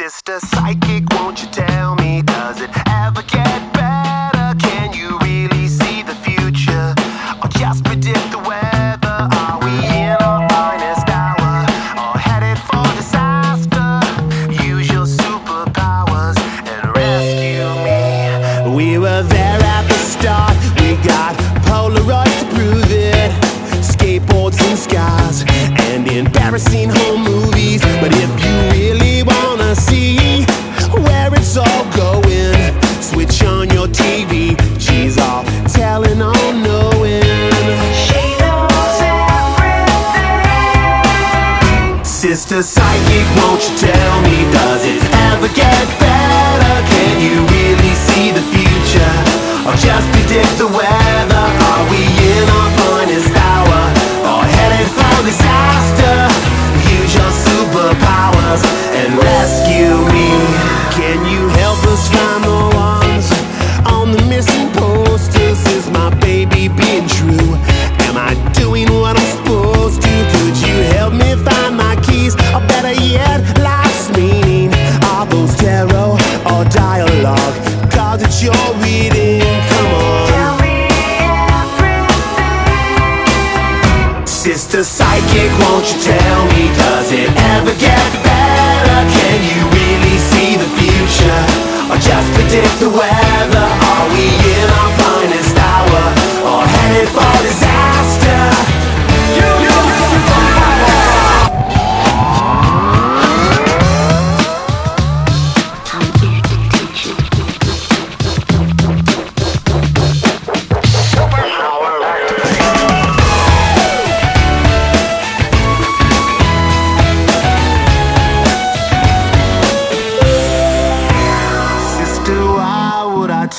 Sister Psychic, won't you tell me, does it ever get better? Can you really see the future? Or just predict the weather? Are we in our finest hour? Or headed for disaster? Use your superpowers and rescue me. We were there at the start, we got Polaroids to prove it. Skateboards and scars, and embarrassing home movies. But if you really wanna see where it's all going, switch on your TV. She's all telling on knowing. She knows everything. Sister Psychic, won't you tell me, does it ever get better? Can you really see the future? Or just predict the weather? Are we in our finest hour? Or headed for disaster? Sister Psychic, won't you tell me, does it ever get predict the weather?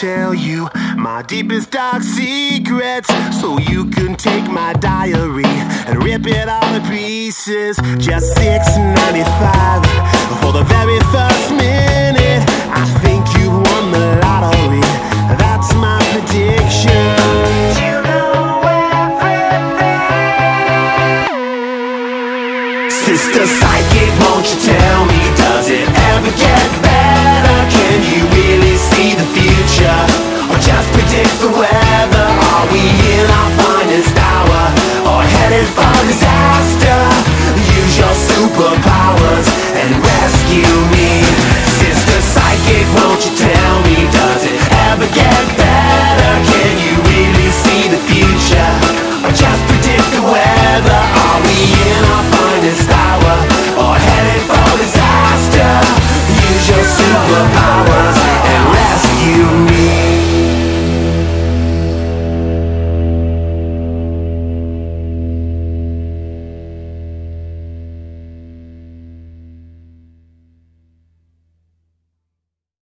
tell you my deepest dark secrets so you can take my diary and rip it all to pieces. Just 6.95 for the very first minute. Politics, the weather. Are we in our finest hour? Or headed for the